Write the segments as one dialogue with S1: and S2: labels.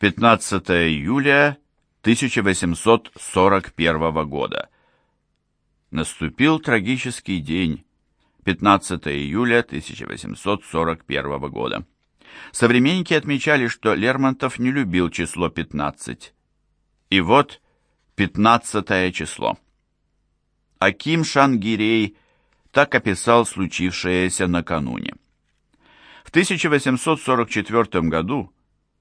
S1: 15 июля 1841 года. Наступил трагический день, 15 июля 1841 года. Современники отмечали, что Лермонтов не любил число 15. И вот 15 число. Аким Шангирей так описал случившееся накануне. В 1844 году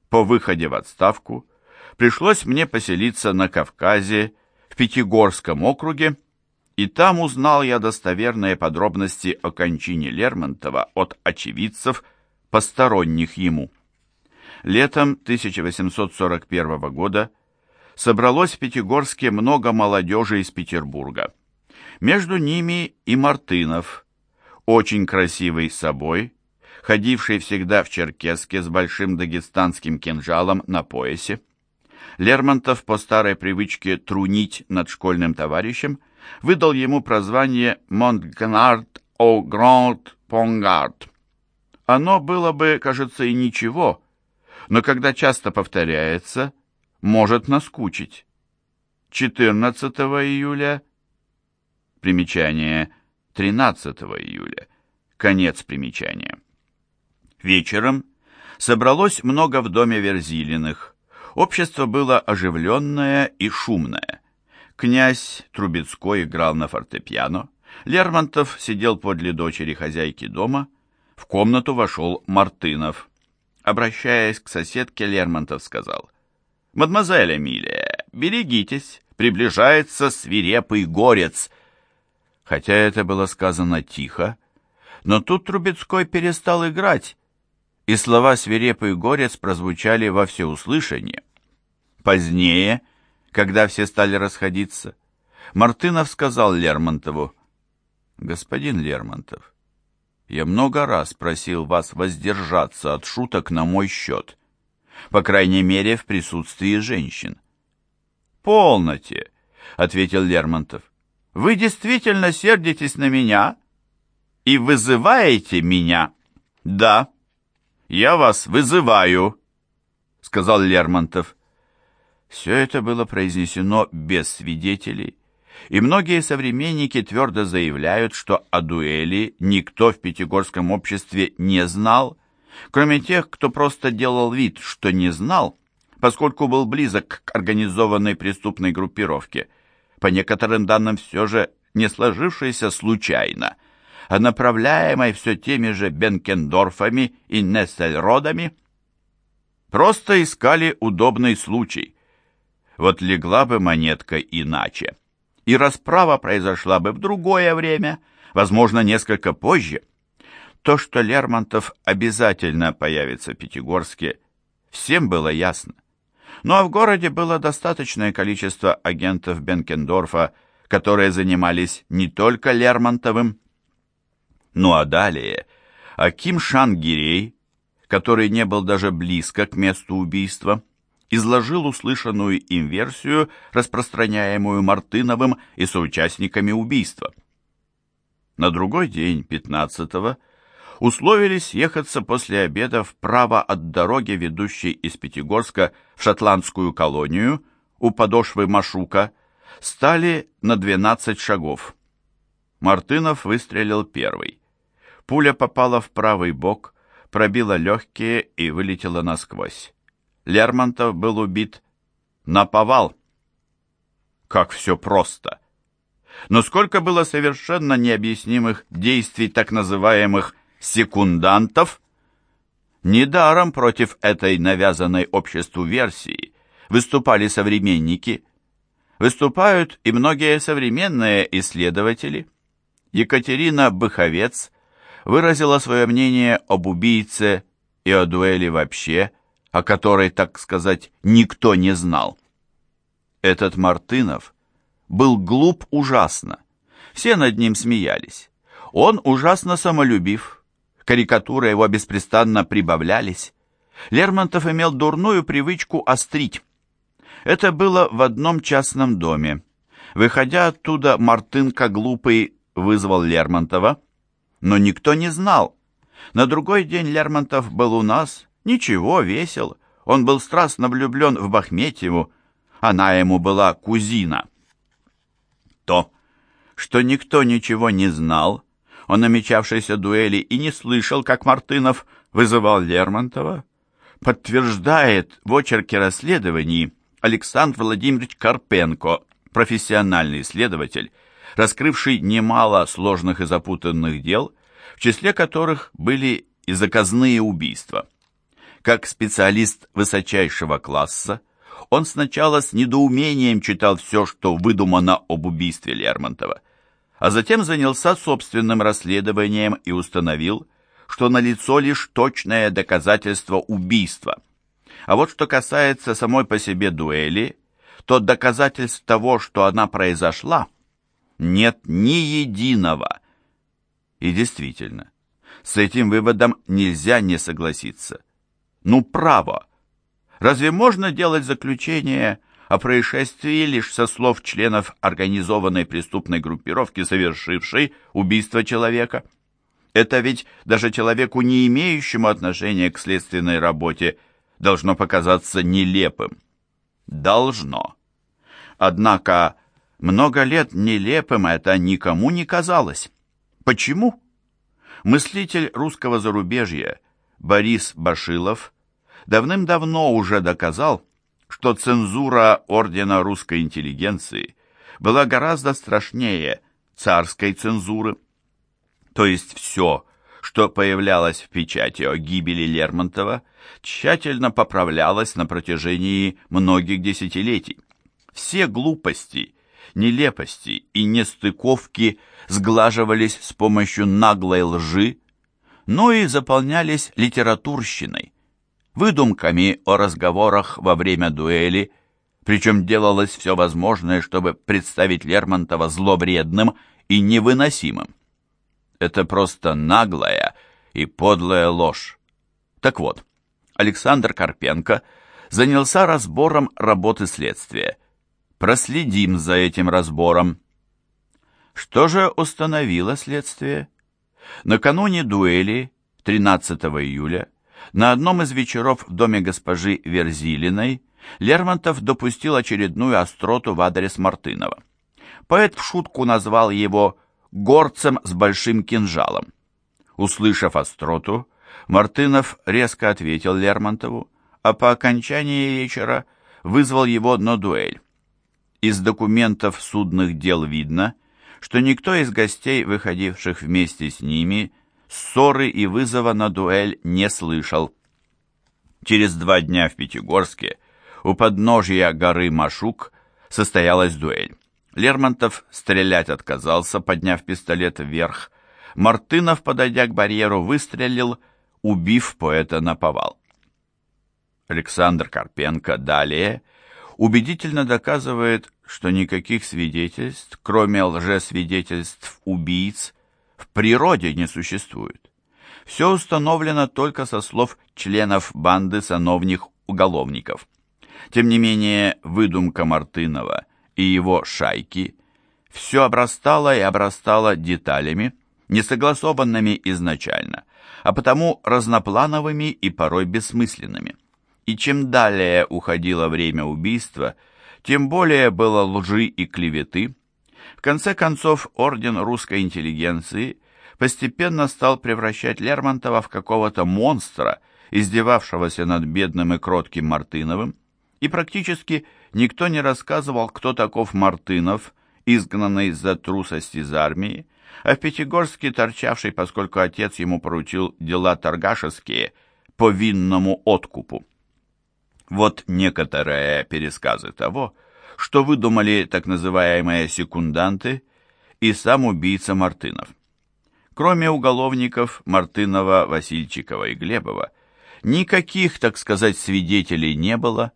S1: по выходе в отставку пришлось мне поселиться на Кавказе, в Пятигорском округе, и там узнал я достоверные подробности о кончине Лермонтова от очевидцев, посторонних ему. Летом 1841 года собралось в Пятигорске много молодежи из Петербурга. Между ними и Мартынов, очень красивый собой, ходивший всегда в черкеске с большим дагестанским кинжалом на поясе. Лермонтов по старой привычке трунить над школьным товарищем выдал ему прозвание «Монтгнард о Гранд Понгард». Оно было бы, кажется, и ничего, но когда часто повторяется, может наскучить. 14 июля, примечание 13 июля, конец примечания. Вечером собралось много в доме Верзилиных. Общество было оживленное и шумное. Князь Трубецкой играл на фортепиано. Лермонтов сидел подле дочери хозяйки дома. В комнату вошел Мартынов. Обращаясь к соседке, Лермонтов сказал, «Мадемуазель Эмилия, берегитесь, приближается свирепый горец». Хотя это было сказано тихо, но тут Трубецкой перестал играть, и слова «свирепый горец» прозвучали во всеуслышание. Позднее, когда все стали расходиться, Мартынов сказал Лермонтову, «Господин Лермонтов, я много раз просил вас воздержаться от шуток на мой счет, по крайней мере, в присутствии женщин». «Полноте», — ответил Лермонтов, «вы действительно сердитесь на меня и вызываете меня?» «Да», «Я вас вызываю», — сказал Лермонтов. Все это было произнесено без свидетелей, и многие современники твердо заявляют, что о дуэли никто в пятигорском обществе не знал, кроме тех, кто просто делал вид, что не знал, поскольку был близок к организованной преступной группировке, по некоторым данным все же не сложившейся случайно — а направляемой все теми же Бенкендорфами и Нессельродами, просто искали удобный случай. Вот легла бы монетка иначе, и расправа произошла бы в другое время, возможно, несколько позже. То, что Лермонтов обязательно появится в Пятигорске, всем было ясно. Ну а в городе было достаточное количество агентов Бенкендорфа, которые занимались не только Лермонтовым, ну а далее Аким Шангирей, который не был даже близко к месту убийства, изложил услышанную им версию, распространяемую Мартыновым и соучастниками убийства. На другой день, 15-го, условились ехаться после обеда вправо от дороги, ведущей из Пятигорска в шотландскую колонию, у подошвы Машука, стали на 12 шагов. Мартынов выстрелил первый. Пуля попала в правый бок, пробила легкие и вылетела насквозь. Лермонтов был убит на повал. Как все просто! Но сколько было совершенно необъяснимых действий так называемых «секундантов», Недаром против этой навязанной обществу версии выступали современники. Выступают и многие современные исследователи. Екатерина Быховец выразила свое мнение об убийце и о дуэли вообще, о которой, так сказать, никто не знал. Этот Мартынов был глуп ужасно. Все над ним смеялись. Он ужасно самолюбив. Карикатуры его беспрестанно прибавлялись. Лермонтов имел дурную привычку острить. Это было в одном частном доме. Выходя оттуда, Мартынка глупый вызвал Лермонтова, но никто не знал. На другой день Лермонтов был у нас, ничего, весел. Он был страстно влюблен в Бахметьеву, она ему была кузина. То, что никто ничего не знал о намечавшейся дуэли и не слышал, как Мартынов вызывал Лермонтова, подтверждает в очерке расследований Александр Владимирович Карпенко, профессиональный следователь, раскрывший немало сложных и запутанных дел, в числе которых были и заказные убийства. Как специалист высочайшего класса, он сначала с недоумением читал все, что выдумано об убийстве Лермонтова, а затем занялся собственным расследованием и установил, что налицо лишь точное доказательство убийства. А вот что касается самой по себе дуэли, то доказательств того, что она произошла, нет ни единого. И действительно, с этим выводом нельзя не согласиться. Ну, право, Разве можно делать заключение о происшествии лишь со слов членов организованной преступной группировки, совершившей убийство человека? Это ведь даже человеку, не имеющему отношения к следственной работе, должно показаться нелепым. Должно. Однако много лет нелепым это никому не казалось. Почему? Мыслитель русского зарубежья Борис Башилов – давным-давно уже доказал, что цензура Ордена Русской Интеллигенции была гораздо страшнее царской цензуры. То есть все, что появлялось в печати о гибели Лермонтова, тщательно поправлялось на протяжении многих десятилетий. Все глупости, нелепости и нестыковки сглаживались с помощью наглой лжи, но и заполнялись литературщиной, выдумками о разговорах во время дуэли, причем делалось все возможное, чтобы представить Лермонтова зловредным и невыносимым. Это просто наглая и подлая ложь. Так вот, Александр Карпенко занялся разбором работы следствия. Проследим за этим разбором. Что же установило следствие? Накануне дуэли, 13 июля, на одном из вечеров в доме госпожи Верзилиной Лермонтов допустил очередную остроту в адрес Мартынова. Поэт в шутку назвал его «горцем с большим кинжалом». Услышав остроту, Мартынов резко ответил Лермонтову, а по окончании вечера вызвал его на дуэль. Из документов судных дел видно, что никто из гостей, выходивших вместе с ними, ссоры и вызова на дуэль не слышал. Через два дня в Пятигорске у подножья горы Машук состоялась дуэль. Лермонтов стрелять отказался, подняв пистолет вверх. Мартынов, подойдя к барьеру, выстрелил, убив поэта на повал. Александр Карпенко далее убедительно доказывает, что никаких свидетельств, кроме лжесвидетельств убийц, в природе не существует. Все установлено только со слов членов банды сановних уголовников. Тем не менее, выдумка Мартынова и его шайки все обрастало и обрастало деталями, не согласованными изначально, а потому разноплановыми и порой бессмысленными. И чем далее уходило время убийства, тем более было лжи и клеветы, в конце концов, орден русской интеллигенции постепенно стал превращать Лермонтова в какого-то монстра, издевавшегося над бедным и кротким Мартыновым, и практически никто не рассказывал, кто таков Мартынов, изгнанный за трусость из армии, а в Пятигорске торчавший, поскольку отец ему поручил дела торгашеские по винному откупу. Вот некоторые пересказы того, что выдумали так называемые секунданты и сам убийца Мартынов. Кроме уголовников Мартынова, Васильчикова и Глебова, никаких, так сказать, свидетелей не было,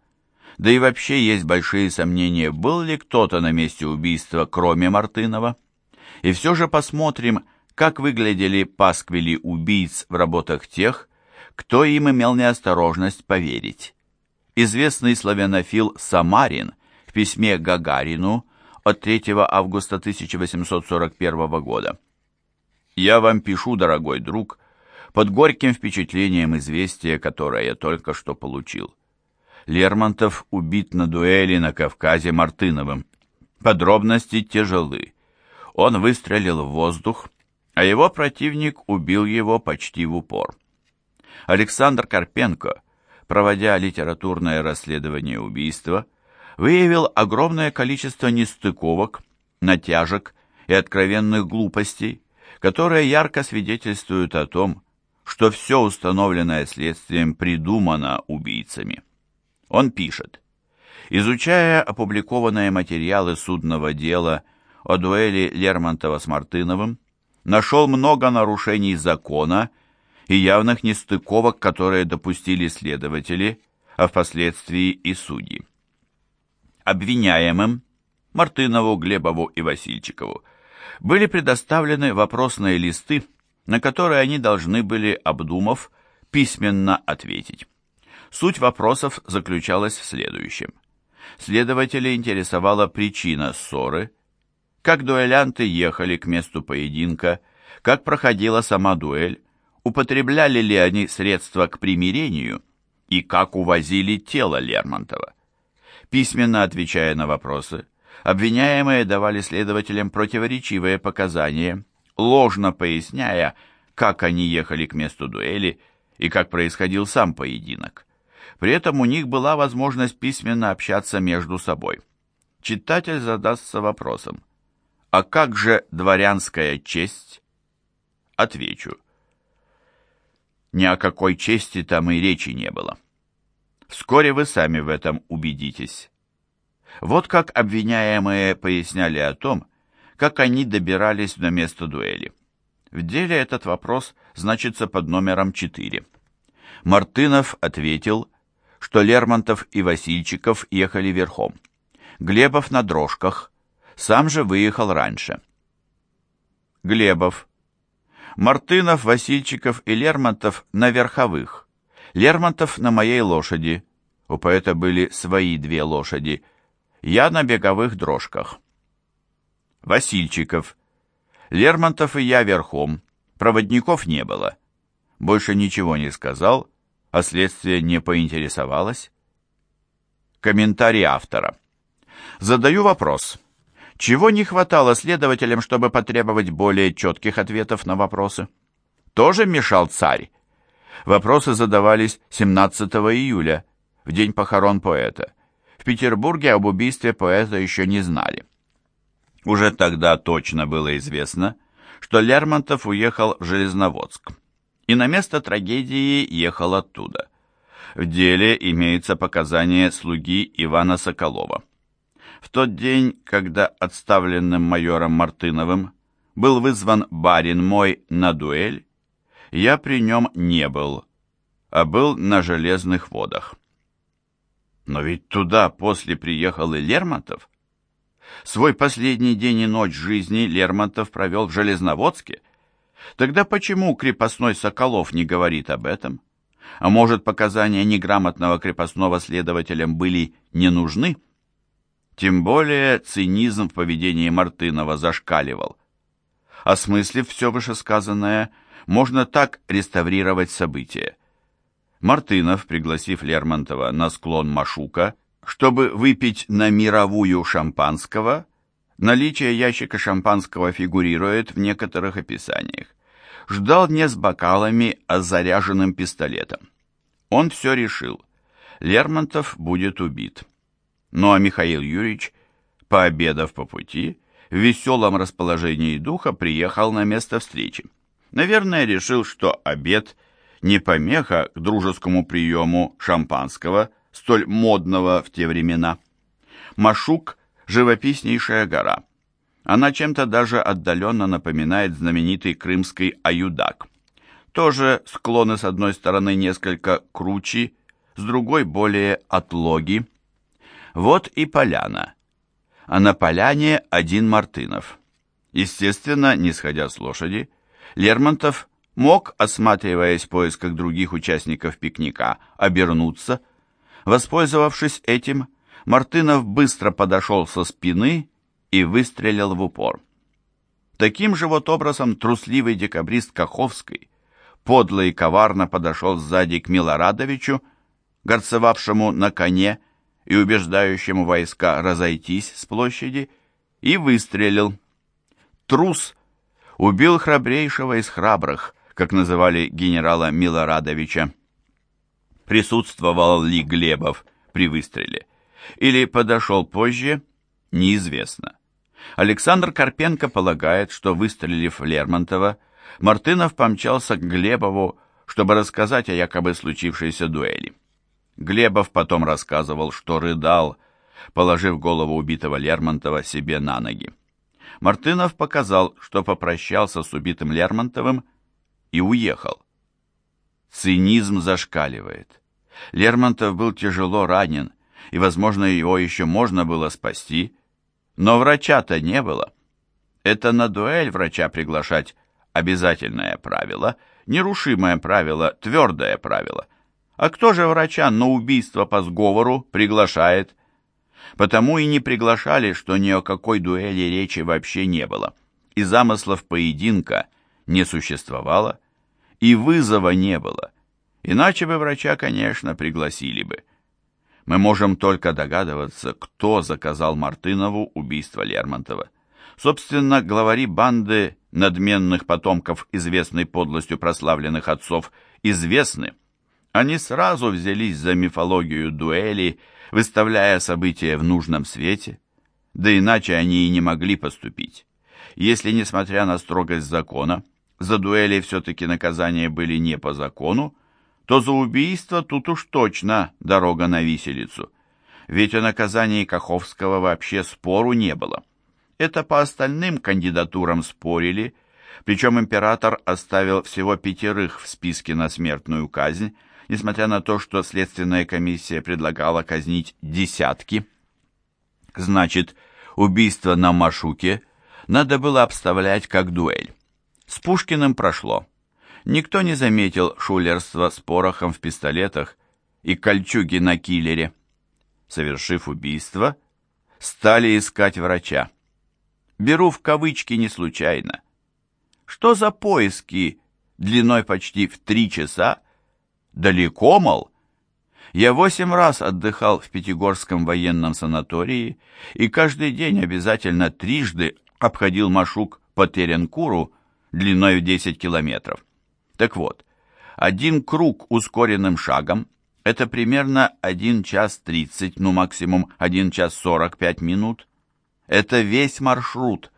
S1: да и вообще есть большие сомнения, был ли кто-то на месте убийства, кроме Мартынова. И все же посмотрим, как выглядели пасквили убийц в работах тех, кто им имел неосторожность поверить. Известный славянофил Самарин – в письме Гагарину от 3 августа 1841 года. «Я вам пишу, дорогой друг, под горьким впечатлением известия, которое я только что получил. Лермонтов убит на дуэли на Кавказе Мартыновым. Подробности тяжелы. Он выстрелил в воздух, а его противник убил его почти в упор. Александр Карпенко, проводя литературное расследование убийства, выявил огромное количество нестыковок, натяжек и откровенных глупостей, которые ярко свидетельствуют о том, что все установленное следствием придумано убийцами. Он пишет, изучая опубликованные материалы судного дела о дуэли Лермонтова с Мартыновым, нашел много нарушений закона и явных нестыковок, которые допустили следователи, а впоследствии и судьи. Обвиняемым Мартынову, Глебову и Васильчикову были предоставлены вопросные листы, на которые они должны были, обдумав, письменно ответить. Суть вопросов заключалась в следующем. Следователя интересовала причина ссоры, как дуэлянты ехали к месту поединка, как проходила сама дуэль, употребляли ли они средства к примирению и как увозили тело Лермонтова. Письменно отвечая на вопросы, обвиняемые давали следователям противоречивые показания, ложно поясняя, как они ехали к месту дуэли и как происходил сам поединок. При этом у них была возможность письменно общаться между собой. Читатель задастся вопросом, а как же дворянская честь? Отвечу. Ни о какой чести там и речи не было. Вскоре вы сами в этом убедитесь. Вот как обвиняемые поясняли о том, как они добирались на место дуэли. В деле этот вопрос значится под номером 4. Мартынов ответил, что Лермонтов и Васильчиков ехали верхом. Глебов на дрожках, сам же выехал раньше. Глебов. Мартынов, Васильчиков и Лермонтов на верховых. Лермонтов на моей лошади. У поэта были свои две лошади. Я на беговых дрожках. Васильчиков. Лермонтов и я верхом. Проводников не было. Больше ничего не сказал, а следствие не поинтересовалось. Комментарий автора. Задаю вопрос. Чего не хватало следователям, чтобы потребовать более четких ответов на вопросы? Тоже мешал царь? Вопросы задавались 17 июля, в день похорон поэта. В Петербурге об убийстве поэта еще не знали. Уже тогда точно было известно, что Лермонтов уехал в Железноводск, и на место трагедии ехал оттуда. В деле имеется показание слуги Ивана Соколова. В тот день, когда отставленным майором Мартыновым был вызван барин мой на дуэль, я при нем не был, а был на железных водах. Но ведь туда после приехал и Лермонтов. Свой последний день и ночь жизни Лермонтов провел в Железноводске. Тогда почему крепостной Соколов не говорит об этом? А может, показания неграмотного крепостного следователям были не нужны? Тем более цинизм в поведении Мартынова зашкаливал. Осмыслив все вышесказанное, можно так реставрировать события. Мартынов, пригласив Лермонтова на склон Машука, чтобы выпить на мировую шампанского, наличие ящика шампанского фигурирует в некоторых описаниях, ждал не с бокалами, а с заряженным пистолетом. Он все решил. Лермонтов будет убит. Ну а Михаил Юрьевич, пообедав по пути, в веселом расположении духа приехал на место встречи. Наверное, решил, что обед не помеха к дружескому приему шампанского – столь модного в те времена. Машук – живописнейшая гора. Она чем-то даже отдаленно напоминает знаменитый крымский Аюдак. Тоже склоны с одной стороны несколько кручи, с другой более отлоги. Вот и поляна. А на поляне один Мартынов. Естественно, не сходя с лошади, Лермонтов мог, осматриваясь в поисках других участников пикника, обернуться – Воспользовавшись этим, Мартынов быстро подошел со спины и выстрелил в упор. Таким же вот образом трусливый декабрист Каховский подло и коварно подошел сзади к Милорадовичу, горцевавшему на коне и убеждающему войска разойтись с площади, и выстрелил. Трус убил храбрейшего из храбрых, как называли генерала Милорадовича. Присутствовал ли Глебов при выстреле? Или подошел позже? Неизвестно. Александр Карпенко полагает, что, выстрелив Лермонтова, Мартынов помчался к Глебову, чтобы рассказать о якобы случившейся дуэли. Глебов потом рассказывал, что рыдал, положив голову убитого Лермонтова себе на ноги. Мартынов показал, что попрощался с убитым Лермонтовым и уехал. Цинизм зашкаливает. Лермонтов был тяжело ранен, и, возможно, его еще можно было спасти, но врача-то не было. Это на дуэль врача приглашать обязательное правило, нерушимое правило, твердое правило. А кто же врача на убийство по сговору приглашает? Потому и не приглашали, что ни о какой дуэли речи вообще не было. И замыслов поединка не существовало, и вызова не было. Иначе бы врача, конечно, пригласили бы. Мы можем только догадываться, кто заказал Мартынову убийство Лермонтова. Собственно, главари банды надменных потомков известной подлостью прославленных отцов известны. Они сразу взялись за мифологию дуэли, выставляя события в нужном свете, да иначе они и не могли поступить. Если, несмотря на строгость закона, за дуэли все-таки наказания были не по закону, то за убийство тут уж точно дорога на виселицу. Ведь о наказании Каховского вообще спору не было. Это по остальным кандидатурам спорили, причем император оставил всего пятерых в списке на смертную казнь, несмотря на то, что следственная комиссия предлагала казнить десятки. Значит, убийство на Машуке надо было обставлять как дуэль. С Пушкиным прошло. Никто не заметил шулерства с порохом в пистолетах и кольчуги на киллере. Совершив убийство, стали искать врача. Беру в кавычки не случайно. Что за поиски длиной почти в три часа? Далеко, мол? Я восемь раз отдыхал в Пятигорском военном санатории и каждый день обязательно трижды обходил Машук по Теренкуру длиной в 10 километров. Так вот, один круг ускоренным шагом – это примерно 1 час 30, ну максимум 1 час 45 минут – это весь маршрут,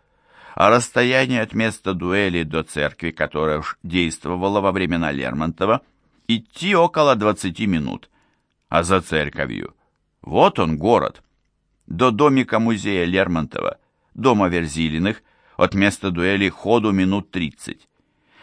S1: а расстояние от места дуэли до церкви, которая уж действовала во времена Лермонтова, идти около 20 минут. А за церковью вот он город. До домика музея Лермонтова, дома Верзилиных, от места дуэли ходу минут 30.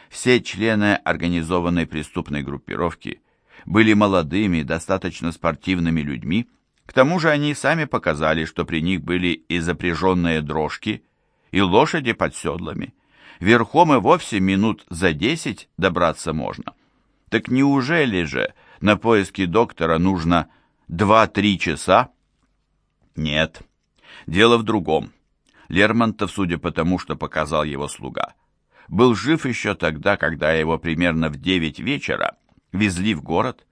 S1: Все члены организованной преступной группировки были молодыми, достаточно спортивными людьми, к тому же они сами показали, что при них были и запряженные дрожки, и лошади под седлами. Верхом и вовсе минут за десять добраться можно. Так неужели же на поиски доктора нужно два-три часа? Нет. Дело в другом. Лермонтов, судя по тому, что показал его слуга, был жив еще тогда, когда его примерно в девять вечера везли в город,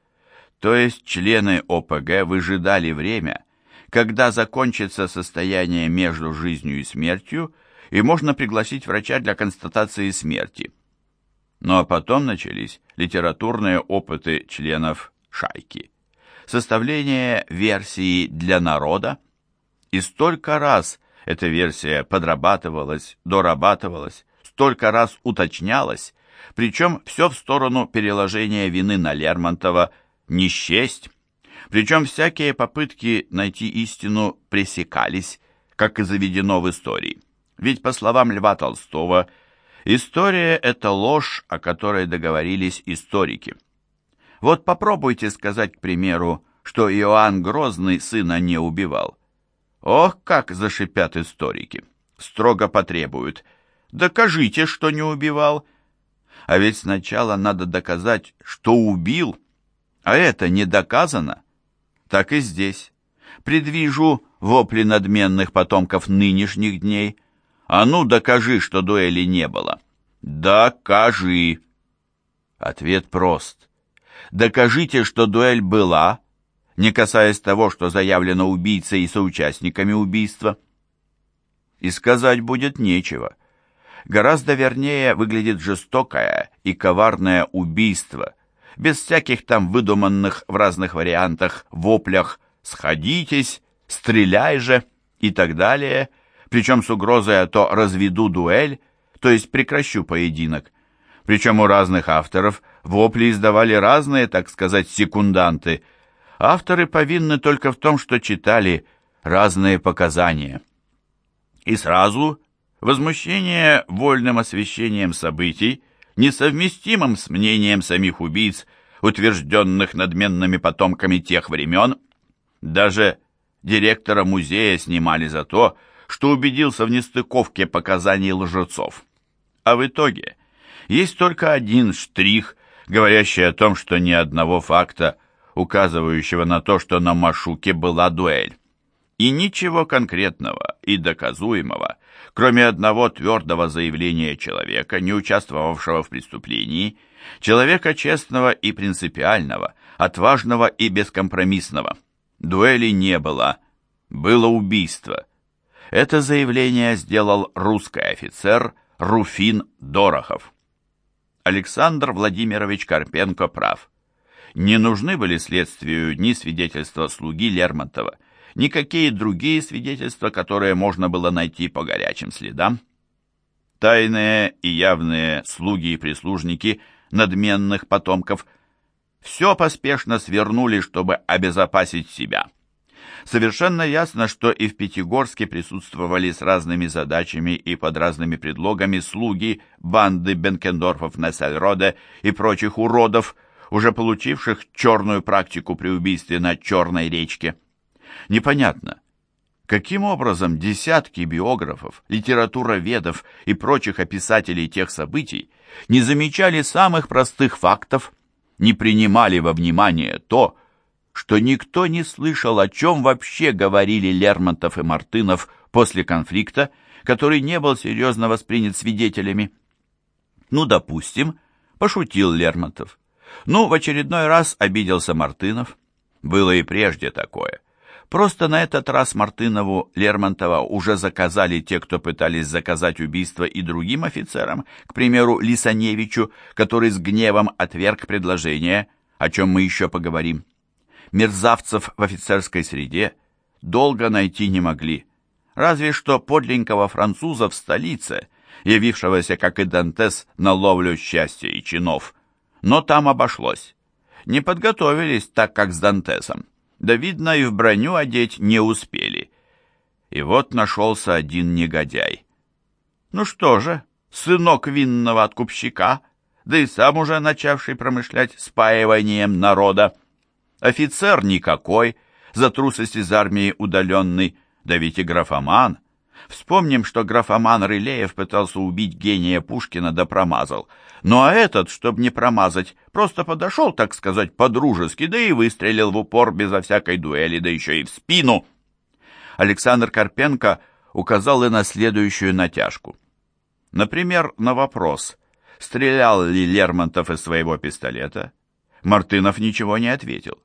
S1: то есть члены ОПГ выжидали время, когда закончится состояние между жизнью и смертью, и можно пригласить врача для констатации смерти. Ну а потом начались литературные опыты членов шайки. Составление версии для народа. И столько раз эта версия подрабатывалась, дорабатывалась, столько раз уточнялась, причем все в сторону переложения вины на Лермонтова – не счесть. Причем всякие попытки найти истину пресекались, как и заведено в истории. Ведь, по словам Льва Толстого, история – это ложь, о которой договорились историки. Вот попробуйте сказать, к примеру, что Иоанн Грозный сына не убивал. Ох, как зашипят историки! Строго потребуют. Докажите, что не убивал. А ведь сначала надо доказать, что убил – а это не доказано. Так и здесь. Предвижу вопли надменных потомков нынешних дней. А ну, докажи, что дуэли не было. Докажи. Ответ прост. Докажите, что дуэль была, не касаясь того, что заявлено убийцей и соучастниками убийства. И сказать будет нечего. Гораздо вернее выглядит жестокое и коварное убийство, без всяких там выдуманных в разных вариантах воплях «сходитесь», «стреляй же» и так далее, причем с угрозой, а то разведу дуэль, то есть прекращу поединок. Причем у разных авторов вопли издавали разные, так сказать, секунданты. Авторы повинны только в том, что читали разные показания. И сразу возмущение вольным освещением событий, несовместимым с мнением самих убийц, утвержденных надменными потомками тех времен, даже директора музея снимали за то, что убедился в нестыковке показаний лжецов. А в итоге есть только один штрих, говорящий о том, что ни одного факта, указывающего на то, что на Машуке была дуэль. И ничего конкретного и доказуемого, кроме одного твердого заявления человека, не участвовавшего в преступлении, человека честного и принципиального, отважного и бескомпромиссного. Дуэли не было, было убийство. Это заявление сделал русский офицер Руфин Дорохов. Александр Владимирович Карпенко прав. Не нужны были следствию ни свидетельства слуги Лермонтова, никакие другие свидетельства, которые можно было найти по горячим следам. Тайные и явные слуги и прислужники надменных потомков все поспешно свернули, чтобы обезопасить себя – Совершенно ясно, что и в Пятигорске присутствовали с разными задачами и под разными предлогами слуги банды Бенкендорфов Нессельроде и прочих уродов, уже получивших черную практику при убийстве на Черной речке. Непонятно, каким образом десятки биографов, литературоведов и прочих описателей тех событий не замечали самых простых фактов, не принимали во внимание то, никто не слышал, о чем вообще говорили Лермонтов и Мартынов после конфликта, который не был серьезно воспринят свидетелями. Ну, допустим, пошутил Лермонтов. Ну, в очередной раз обиделся Мартынов. Было и прежде такое. Просто на этот раз Мартынову Лермонтова уже заказали те, кто пытались заказать убийство и другим офицерам, к примеру, Лисаневичу, который с гневом отверг предложение, о чем мы еще поговорим мерзавцев в офицерской среде долго найти не могли. Разве что подлинного француза в столице, явившегося, как и Дантес, на ловлю счастья и чинов. Но там обошлось. Не подготовились так, как с Дантесом. Да, видно, и в броню одеть не успели. И вот нашелся один негодяй. Ну что же, сынок винного откупщика, да и сам уже начавший промышлять спаиванием народа. Офицер никакой, за трусость из армии удаленный, да ведь и графоман. Вспомним, что графоман Рылеев пытался убить гения Пушкина да промазал. Ну а этот, чтобы не промазать, просто подошел, так сказать, по-дружески, да и выстрелил в упор безо всякой дуэли, да еще и в спину. Александр Карпенко указал и на следующую натяжку. Например, на вопрос, стрелял ли Лермонтов из своего пистолета, Мартынов ничего не ответил.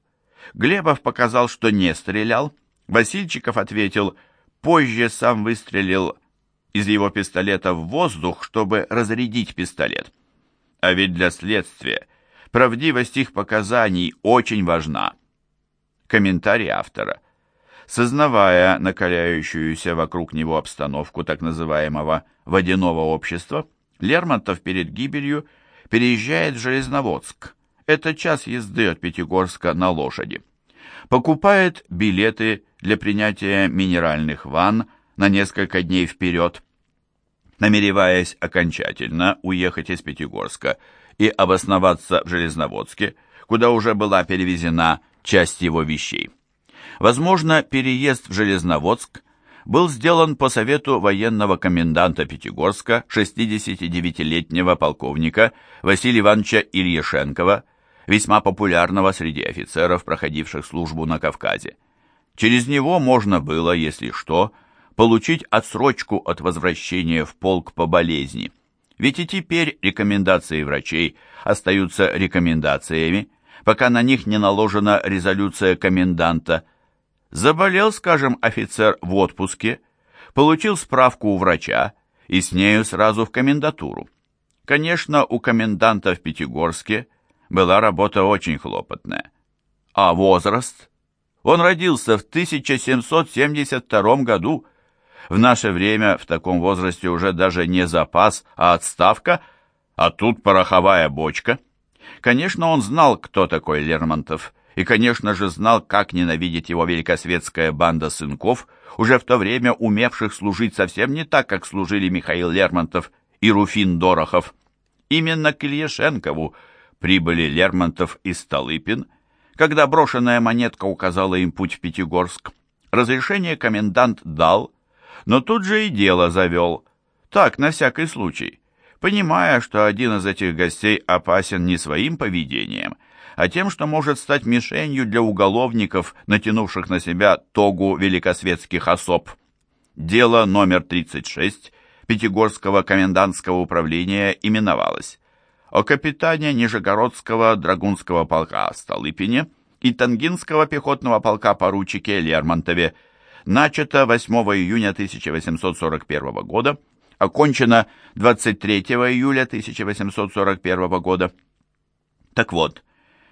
S1: Глебов показал, что не стрелял. Васильчиков ответил, позже сам выстрелил из его пистолета в воздух, чтобы разрядить пистолет. А ведь для следствия правдивость их показаний очень важна. Комментарий автора. Сознавая накаляющуюся вокруг него обстановку так называемого «водяного общества», Лермонтов перед гибелью переезжает в Железноводск, это час езды от Пятигорска на лошади. Покупает билеты для принятия минеральных ванн на несколько дней вперед. Намереваясь окончательно уехать из Пятигорска и обосноваться в Железноводске, куда уже была перевезена часть его вещей. Возможно, переезд в Железноводск был сделан по совету военного коменданта Пятигорска 69-летнего полковника Василия Ивановича Ильяшенкова, весьма популярного среди офицеров, проходивших службу на Кавказе. Через него можно было, если что, получить отсрочку от возвращения в полк по болезни. Ведь и теперь рекомендации врачей остаются рекомендациями, пока на них не наложена резолюция коменданта. Заболел, скажем, офицер в отпуске, получил справку у врача и с нею сразу в комендатуру. Конечно, у коменданта в Пятигорске была работа очень хлопотная. А возраст? Он родился в 1772 году. В наше время в таком возрасте уже даже не запас, а отставка, а тут пороховая бочка. Конечно, он знал, кто такой Лермонтов, и, конечно же, знал, как ненавидеть его великосветская банда сынков, уже в то время умевших служить совсем не так, как служили Михаил Лермонтов и Руфин Дорохов. Именно к Ильяшенкову прибыли Лермонтов и Столыпин, когда брошенная монетка указала им путь в Пятигорск. Разрешение комендант дал, но тут же и дело завел. Так, на всякий случай, понимая, что один из этих гостей опасен не своим поведением, а тем, что может стать мишенью для уголовников, натянувших на себя тогу великосветских особ. Дело номер 36 Пятигорского комендантского управления именовалось о капитане Нижегородского драгунского полка Столыпине и Тангинского пехотного полка поручике Лермонтове, начато 8 июня 1841 года, окончено 23 июля 1841 года. Так вот,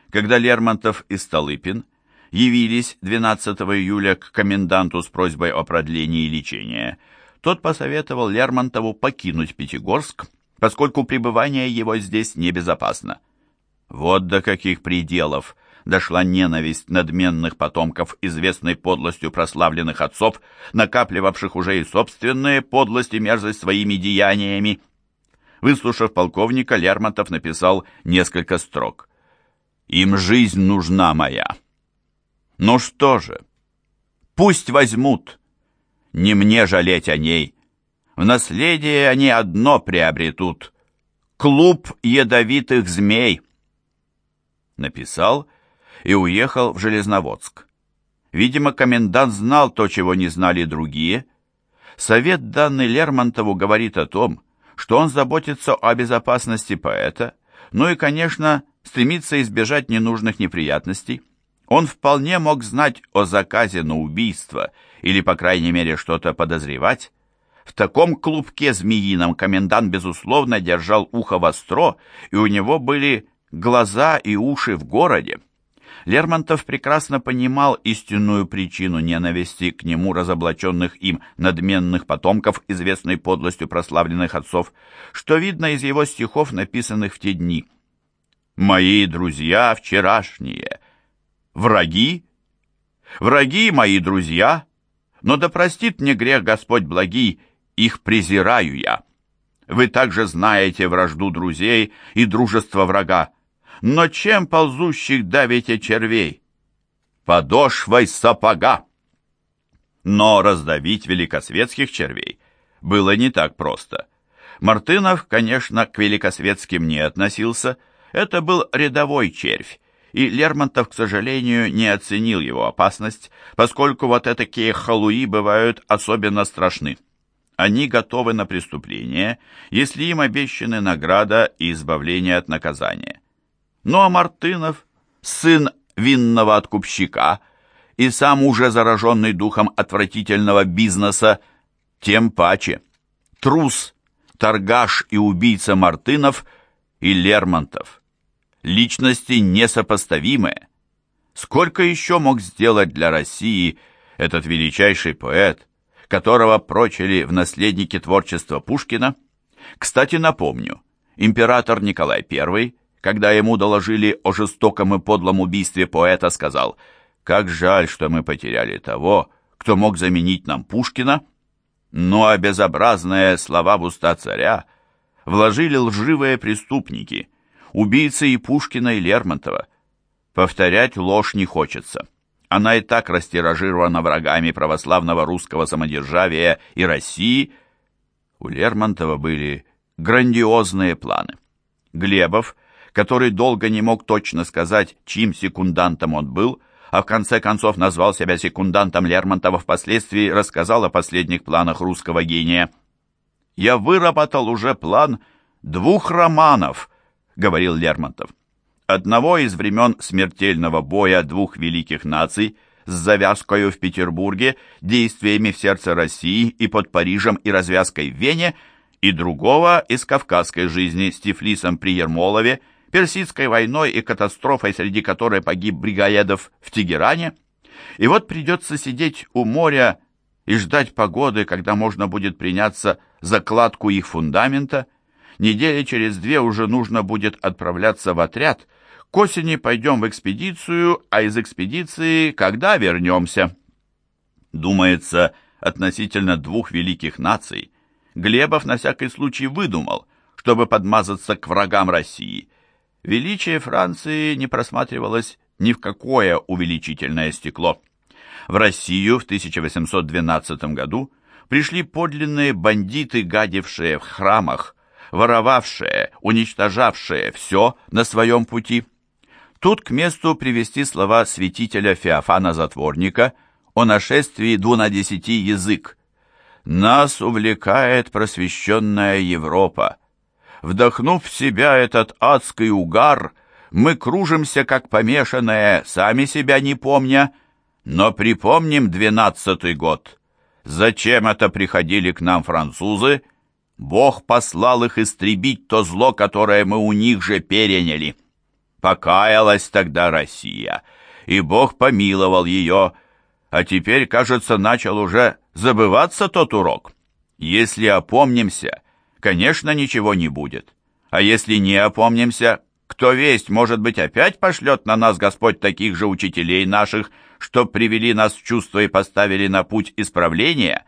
S1: когда Лермонтов и Столыпин явились 12 июля к коменданту с просьбой о продлении лечения, тот посоветовал Лермонтову покинуть Пятигорск поскольку пребывание его здесь небезопасно. Вот до каких пределов дошла ненависть надменных потомков известной подлостью прославленных отцов, накапливавших уже и собственные подлость и мерзость своими деяниями. Выслушав полковника, Лермонтов написал несколько строк. «Им жизнь нужна моя». «Ну что же, пусть возьмут, не мне жалеть о ней, в наследие они одно приобретут — клуб ядовитых змей. Написал и уехал в Железноводск. Видимо, комендант знал то, чего не знали другие. Совет, данный Лермонтову, говорит о том, что он заботится о безопасности поэта, ну и, конечно, стремится избежать ненужных неприятностей. Он вполне мог знать о заказе на убийство или, по крайней мере, что-то подозревать, в таком клубке змеином комендант, безусловно, держал ухо востро, и у него были глаза и уши в городе. Лермонтов прекрасно понимал истинную причину ненависти к нему разоблаченных им надменных потомков, известной подлостью прославленных отцов, что видно из его стихов, написанных в те дни. «Мои друзья вчерашние, враги, враги мои друзья, но да простит мне грех Господь благий, их презираю я. Вы также знаете вражду друзей и дружество врага. Но чем ползущих давите червей? Подошвой сапога. Но раздавить великосветских червей было не так просто. Мартынов, конечно, к великосветским не относился. Это был рядовой червь, и Лермонтов, к сожалению, не оценил его опасность, поскольку вот такие халуи бывают особенно страшны. Они готовы на преступление, если им обещаны награда и избавление от наказания. Ну а Мартынов, сын винного откупщика и сам уже зараженный духом отвратительного бизнеса, тем паче. Трус, торгаш и убийца Мартынов и Лермонтов. Личности несопоставимые. Сколько еще мог сделать для России этот величайший поэт – которого прочили в наследнике творчества Пушкина. Кстати, напомню, император Николай I, когда ему доложили о жестоком и подлом убийстве поэта, сказал, «Как жаль, что мы потеряли того, кто мог заменить нам Пушкина». Ну а безобразные слова в уста царя вложили лживые преступники, убийцы и Пушкина, и Лермонтова. Повторять ложь не хочется. Она и так растиражирована врагами православного русского самодержавия и России. У Лермонтова были грандиозные планы. Глебов, который долго не мог точно сказать, чьим секундантом он был, а в конце концов назвал себя секундантом Лермонтова, впоследствии рассказал о последних планах русского гения. «Я выработал уже план двух романов», — говорил Лермонтов. Одного из времен смертельного боя двух великих наций с завязкой в Петербурге, действиями в сердце России и под Парижем и развязкой в Вене, и другого из кавказской жизни с Тифлисом при Ермолове, Персидской войной и катастрофой, среди которой погиб Бригоедов в Тегеране. И вот придется сидеть у моря и ждать погоды, когда можно будет приняться за кладку их фундамента. Недели через две уже нужно будет отправляться в отряд. К осени пойдем в экспедицию, а из экспедиции когда вернемся? Думается, относительно двух великих наций, Глебов на всякий случай выдумал, чтобы подмазаться к врагам России. Величие Франции не просматривалось ни в какое увеличительное стекло. В Россию в 1812 году пришли подлинные бандиты, гадившие в храмах, воровавшие, уничтожавшие все на своем пути. Тут к месту привести слова святителя Феофана Затворника о нашествии двунадесяти язык. «Нас увлекает просвещенная Европа. Вдохнув в себя этот адский угар, мы кружимся, как помешанные, сами себя не помня, но припомним двенадцатый год. Зачем это приходили к нам французы? Бог послал их истребить то зло, которое мы у них же переняли. Покаялась тогда Россия, и Бог помиловал ее, а теперь, кажется, начал уже забываться тот урок. Если опомнимся, конечно, ничего не будет. А если не опомнимся, кто весть, может быть, опять пошлет на нас Господь таких же учителей наших, что привели нас в чувство и поставили на путь исправления?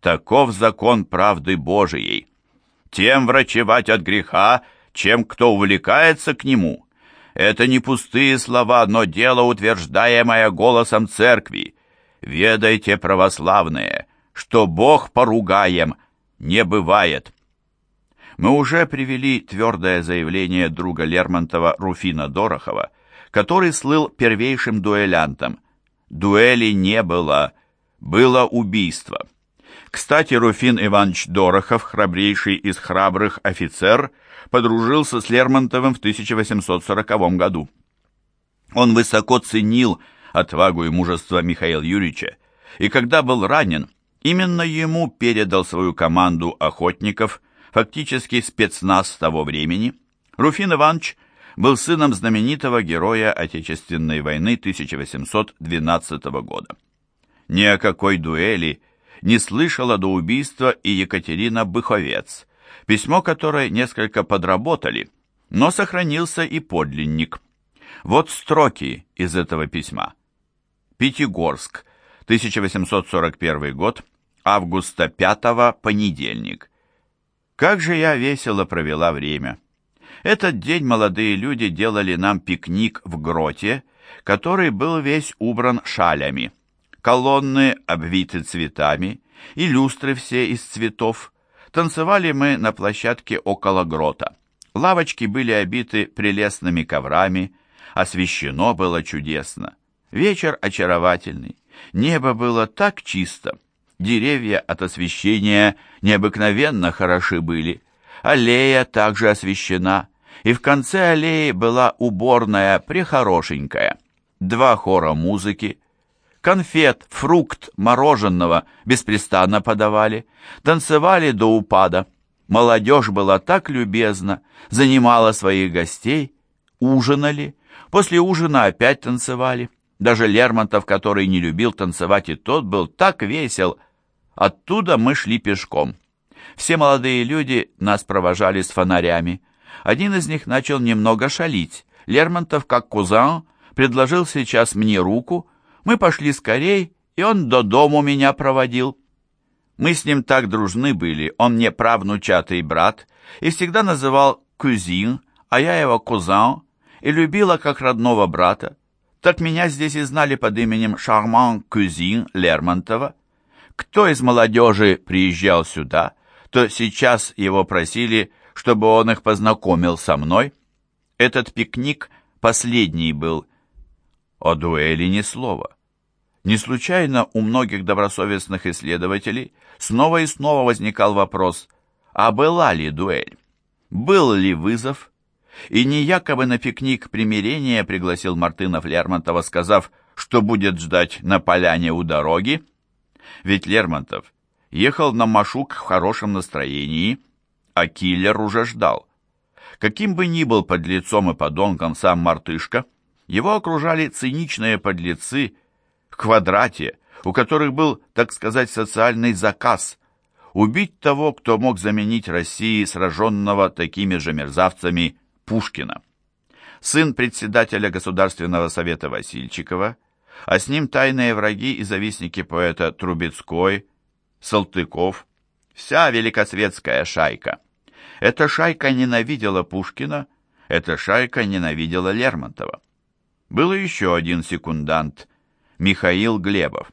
S1: Таков закон правды Божией. Тем врачевать от греха, чем кто увлекается к нему. Это не пустые слова, но дело, утверждаемое голосом церкви. Ведайте, православные, что Бог поругаем не бывает. Мы уже привели твердое заявление друга Лермонтова Руфина Дорохова, который слыл первейшим дуэлянтом. Дуэли не было, было убийство. Кстати, Руфин Иванович Дорохов, храбрейший из храбрых офицер, подружился с Лермонтовым в 1840 году. Он высоко ценил отвагу и мужество Михаила Юрьевича, и когда был ранен, именно ему передал свою команду охотников, фактически спецназ того времени. Руфин Иванович был сыном знаменитого героя Отечественной войны 1812 года. Ни о какой дуэли не слышала до убийства и Екатерина Быховец, письмо которой несколько подработали, но сохранился и подлинник. Вот строки из этого письма. Пятигорск, 1841 год, августа 5 понедельник. Как же я весело провела время. Этот день молодые люди делали нам пикник в гроте, который был весь убран шалями. Колонны обвиты цветами, и люстры все из цветов. Танцевали мы на площадке около грота. Лавочки были обиты прелестными коврами, освещено было чудесно. Вечер очаровательный, небо было так чисто, деревья от освещения необыкновенно хороши были, аллея также освещена, и в конце аллеи была уборная прихорошенькая, два хора музыки, конфет, фрукт, мороженого беспрестанно подавали, танцевали до упада. Молодежь была так любезна, занимала своих гостей, ужинали, после ужина опять танцевали. Даже Лермонтов, который не любил танцевать, и тот был так весел. Оттуда мы шли пешком. Все молодые люди нас провожали с фонарями. Один из них начал немного шалить. Лермонтов, как кузан, предложил сейчас мне руку. Мы пошли скорей, и он до дому меня проводил. Мы с ним так дружны были, он мне правнучатый брат, и всегда называл кузин, а я его кузан, и любила как родного брата. Так меня здесь и знали под именем Шарман Кузин Лермонтова. Кто из молодежи приезжал сюда, то сейчас его просили, чтобы он их познакомил со мной. Этот пикник последний был. О дуэли ни слова. Не случайно у многих добросовестных исследователей снова и снова возникал вопрос, а была ли дуэль? Был ли вызов? И не якобы на пикник примирения пригласил Мартынов Лермонтова, сказав, что будет ждать на поляне у дороги. Ведь Лермонтов ехал на Машук в хорошем настроении, а киллер уже ждал. Каким бы ни был подлецом и подонком сам мартышка, его окружали циничные подлецы в квадрате, у которых был, так сказать, социальный заказ – убить того, кто мог заменить России сраженного такими же мерзавцами Пушкина. Сын председателя Государственного совета Васильчикова, а с ним тайные враги и завистники поэта Трубецкой, Салтыков, вся великосветская шайка – эта шайка ненавидела Пушкина, эта шайка ненавидела Лермонтова. Был еще один секундант, Михаил Глебов,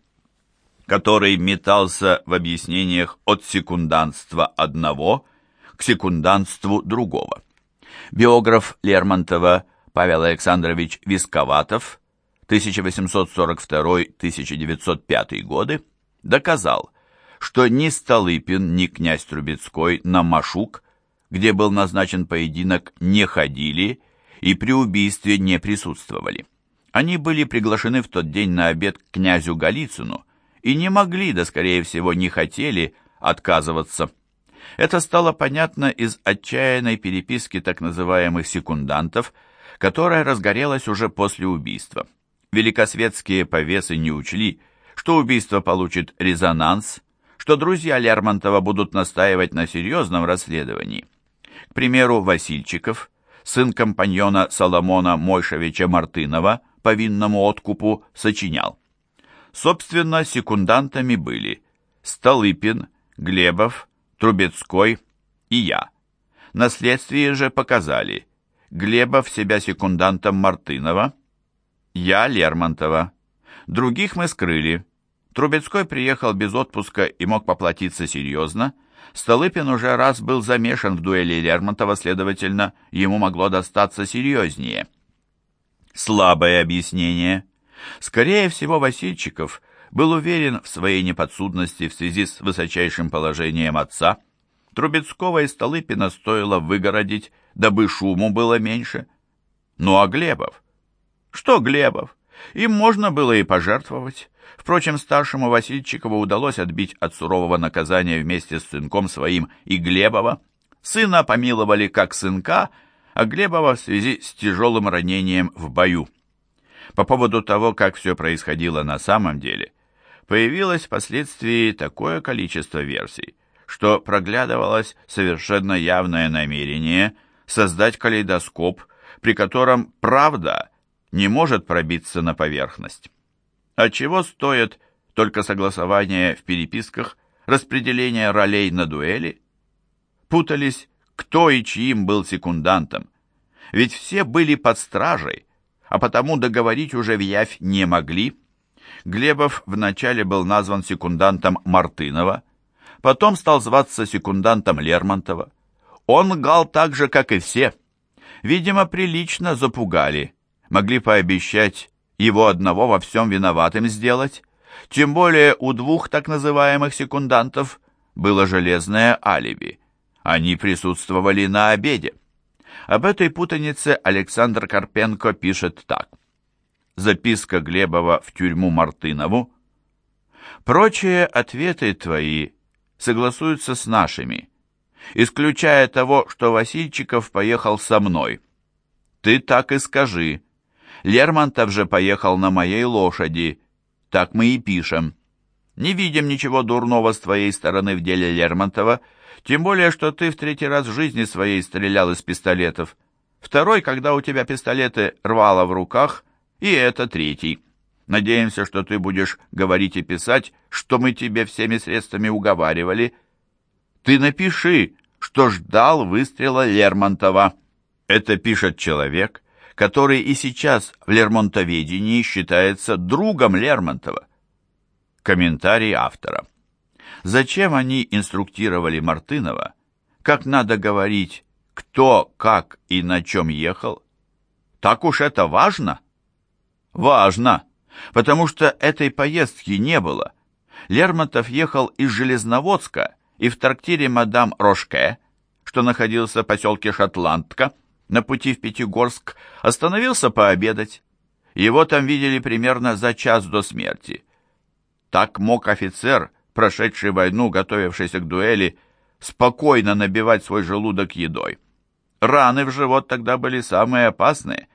S1: который метался в объяснениях от секундантства одного к секундантству другого. Биограф Лермонтова Павел Александрович Висковатов 1842-1905 годы доказал, что ни Столыпин, ни князь Трубецкой на Машук где был назначен поединок, не ходили и при убийстве не присутствовали. Они были приглашены в тот день на обед к князю Голицыну и не могли, да скорее всего не хотели, отказываться. Это стало понятно из отчаянной переписки так называемых секундантов, которая разгорелась уже после убийства. Великосветские повесы не учли, что убийство получит резонанс, что друзья Лермонтова будут настаивать на серьезном расследовании. К примеру, Васильчиков, сын компаньона Соломона Мойшевича Мартынова по винному откупу, сочинял. Собственно, секундантами были Столыпин, Глебов, Трубецкой и я. На следствии же показали Глебов себя секундантом Мартынова, я Лермонтова. Других мы скрыли. Трубецкой приехал без отпуска и мог поплатиться серьезно, Столыпин уже раз был замешан в дуэли Лермонтова, следовательно, ему могло достаться серьезнее. Слабое объяснение. Скорее всего, Васильчиков был уверен в своей неподсудности в связи с высочайшим положением отца. Трубецкого и Столыпина стоило выгородить, дабы шуму было меньше. Ну а Глебов? Что Глебов? Им можно было и пожертвовать. Впрочем, старшему Васильчикову удалось отбить от сурового наказания вместе с сынком своим и Глебова. Сына помиловали как сынка, а Глебова в связи с тяжелым ранением в бою. По поводу того, как все происходило на самом деле, появилось впоследствии такое количество версий, что проглядывалось совершенно явное намерение создать калейдоскоп, при котором правда не может пробиться на поверхность. А чего стоит только согласование в переписках, распределение ролей на дуэли? Путались, кто и чьим был секундантом. Ведь все были под стражей, а потому договорить уже в явь не могли. Глебов вначале был назван секундантом Мартынова, потом стал зваться секундантом Лермонтова. Он гал так же, как и все. Видимо, прилично запугали, могли пообещать его одного во всем виноватым сделать, тем более у двух так называемых секундантов было железное алиби. Они присутствовали на обеде. Об этой путанице Александр Карпенко пишет так. Записка Глебова в тюрьму Мартынову. Прочие ответы твои согласуются с нашими, исключая того, что Васильчиков поехал со мной. Ты так и скажи, Лермонтов же поехал на моей лошади. Так мы и пишем. Не видим ничего дурного с твоей стороны в деле Лермонтова, тем более, что ты в третий раз в жизни своей стрелял из пистолетов. Второй, когда у тебя пистолеты рвало в руках, и это третий. Надеемся, что ты будешь говорить и писать, что мы тебе всеми средствами уговаривали. Ты напиши, что ждал выстрела Лермонтова. Это пишет человек, который и сейчас в лермонтоведении считается другом Лермонтова. Комментарий автора. Зачем они инструктировали Мартынова, как надо говорить, кто, как и на чем ехал? Так уж это важно? Важно, потому что этой поездки не было. Лермонтов ехал из Железноводска и в трактире мадам Рошке, что находился в поселке Шотландка, на пути в Пятигорск остановился пообедать. Его там видели примерно за час до смерти. Так мог офицер, прошедший войну, готовившийся к дуэли, спокойно набивать свой желудок едой. Раны в живот тогда были самые опасные.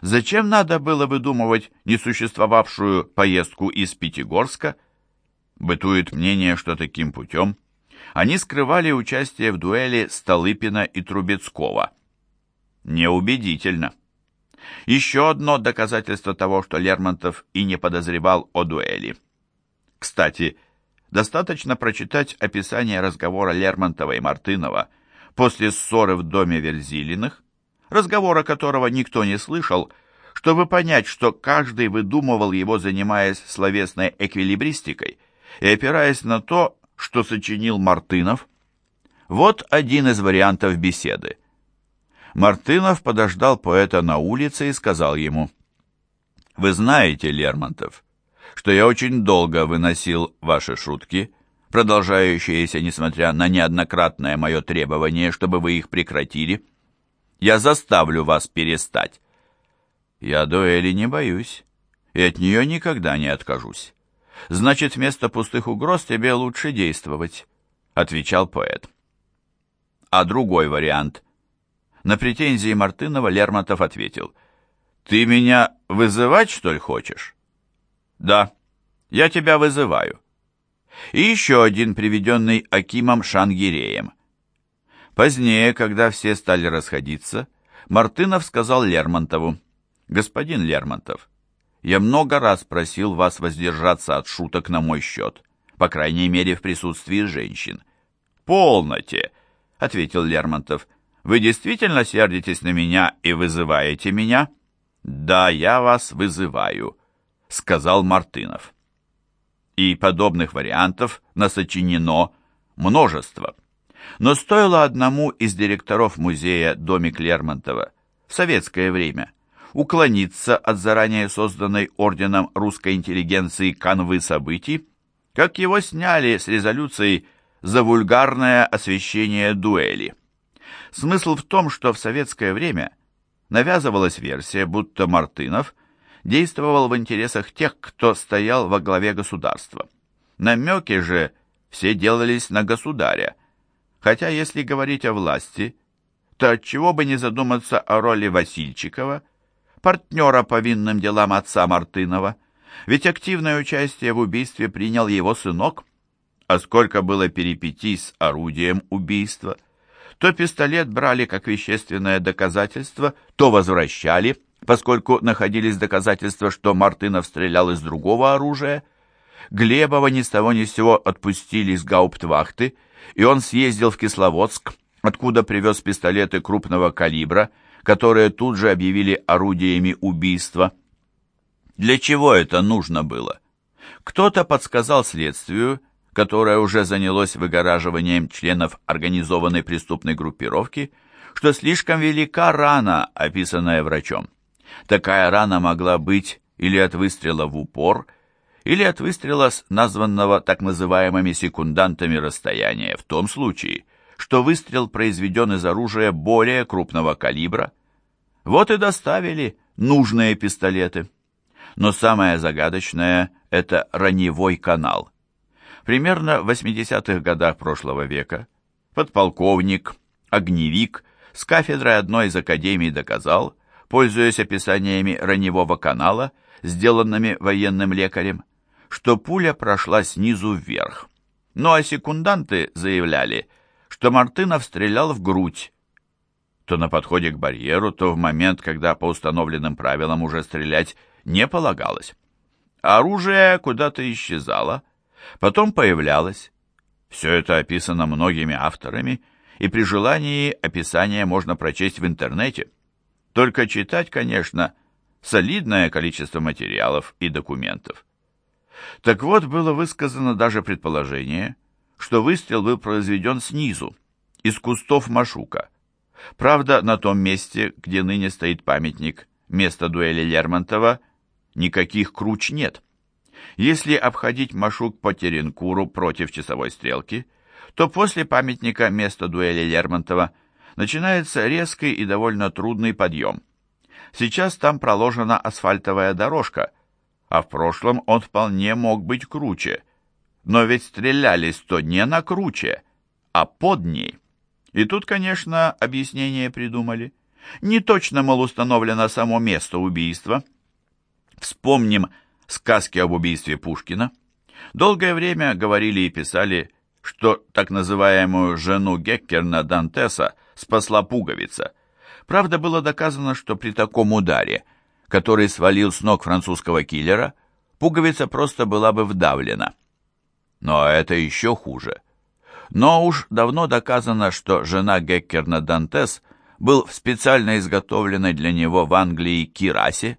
S1: Зачем надо было выдумывать несуществовавшую поездку из Пятигорска? Бытует мнение, что таким путем они скрывали участие в дуэли Столыпина и Трубецкого. Неубедительно. Еще одно доказательство того, что Лермонтов и не подозревал о дуэли. Кстати, достаточно прочитать описание разговора Лермонтова и Мартынова после ссоры в доме Верзилиных, разговора которого никто не слышал, чтобы понять, что каждый выдумывал его, занимаясь словесной эквилибристикой и опираясь на то, что сочинил Мартынов. Вот один из вариантов беседы. Мартынов подождал поэта на улице и сказал ему, «Вы знаете, Лермонтов, что я очень долго выносил ваши шутки, продолжающиеся, несмотря на неоднократное мое требование, чтобы вы их прекратили. Я заставлю вас перестать. Я дуэли не боюсь, и от нее никогда не откажусь. Значит, вместо пустых угроз тебе лучше действовать», — отвечал поэт. А другой вариант — на претензии Мартынова Лермонтов ответил, «Ты меня вызывать, что ли, хочешь?» «Да, я тебя вызываю». И еще один, приведенный Акимом Шангиреем. Позднее, когда все стали расходиться, Мартынов сказал Лермонтову, «Господин Лермонтов, я много раз просил вас воздержаться от шуток на мой счет, по крайней мере в присутствии женщин». «Полноте», — ответил Лермонтов, — вы действительно сердитесь на меня и вызываете меня? Да, я вас вызываю, сказал Мартынов. И подобных вариантов насочинено множество. Но стоило одному из директоров музея «Домик Лермонтова» в советское время уклониться от заранее созданной орденом русской интеллигенции канвы событий, как его сняли с резолюцией за вульгарное освещение дуэли. Смысл в том, что в советское время навязывалась версия, будто Мартынов действовал в интересах тех, кто стоял во главе государства. Намеки же все делались на государя, хотя если говорить о власти, то отчего бы не задуматься о роли Васильчикова, партнера по винным делам отца Мартынова, ведь активное участие в убийстве принял его сынок, а сколько было перипетий с орудием убийства – то пистолет брали как вещественное доказательство, то возвращали, поскольку находились доказательства, что Мартынов стрелял из другого оружия. Глебова ни с того ни с сего отпустили с гауптвахты, и он съездил в Кисловодск, откуда привез пистолеты крупного калибра, которые тут же объявили орудиями убийства. Для чего это нужно было? Кто-то подсказал следствию, которое уже занялось выгораживанием членов организованной преступной группировки, что слишком велика рана, описанная врачом. Такая рана могла быть или от выстрела в упор, или от выстрела с названного так называемыми секундантами расстояния, в том случае, что выстрел произведен из оружия более крупного калибра. Вот и доставили нужные пистолеты. Но самое загадочное – это раневой канал. Примерно в 80-х годах прошлого века подполковник, огневик с кафедры одной из академий доказал, пользуясь описаниями раневого канала, сделанными военным лекарем, что пуля прошла снизу вверх. Ну а секунданты заявляли, что Мартынов стрелял в грудь, то на подходе к барьеру, то в момент, когда по установленным правилам уже стрелять не полагалось. Оружие куда-то исчезало, потом появлялась. Все это описано многими авторами, и при желании описание можно прочесть в интернете. Только читать, конечно, солидное количество материалов и документов. Так вот, было высказано даже предположение, что выстрел был произведен снизу, из кустов Машука. Правда, на том месте, где ныне стоит памятник, место дуэли Лермонтова, никаких круч нет. Если обходить Машук по Теренкуру против часовой стрелки, то после памятника места дуэли Лермонтова начинается резкий и довольно трудный подъем. Сейчас там проложена асфальтовая дорожка, а в прошлом он вполне мог быть круче. Но ведь стрелялись-то не на круче, а под ней. И тут, конечно, объяснение придумали. Не точно, мол, установлено само место убийства. Вспомним сказки об убийстве Пушкина. Долгое время говорили и писали, что так называемую жену Геккерна Дантеса спасла пуговица. Правда, было доказано, что при таком ударе, который свалил с ног французского киллера, пуговица просто была бы вдавлена. Но это еще хуже. Но уж давно доказано, что жена Геккерна Дантес был в специально изготовленной для него в Англии кирасе.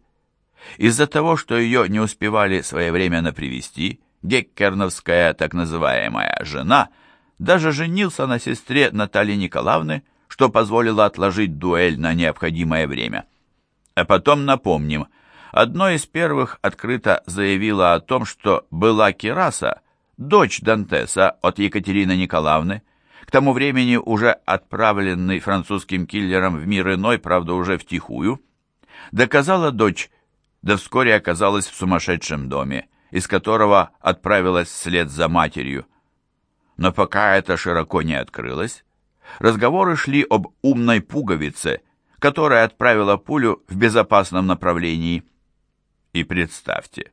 S1: Из-за того, что ее не успевали своевременно привезти, Геккерновская так называемая жена даже женился на сестре Натальи Николаевны, что позволило отложить дуэль на необходимое время. А потом напомним, одно из первых открыто заявила о том, что была Кираса, дочь Дантеса от Екатерины Николаевны, к тому времени уже отправленный французским киллером в мир иной, правда уже втихую, доказала дочь, да вскоре оказалась в сумасшедшем доме, из которого отправилась вслед за матерью. Но пока это широко не открылось, разговоры шли об умной пуговице, которая отправила пулю в безопасном направлении. И представьте,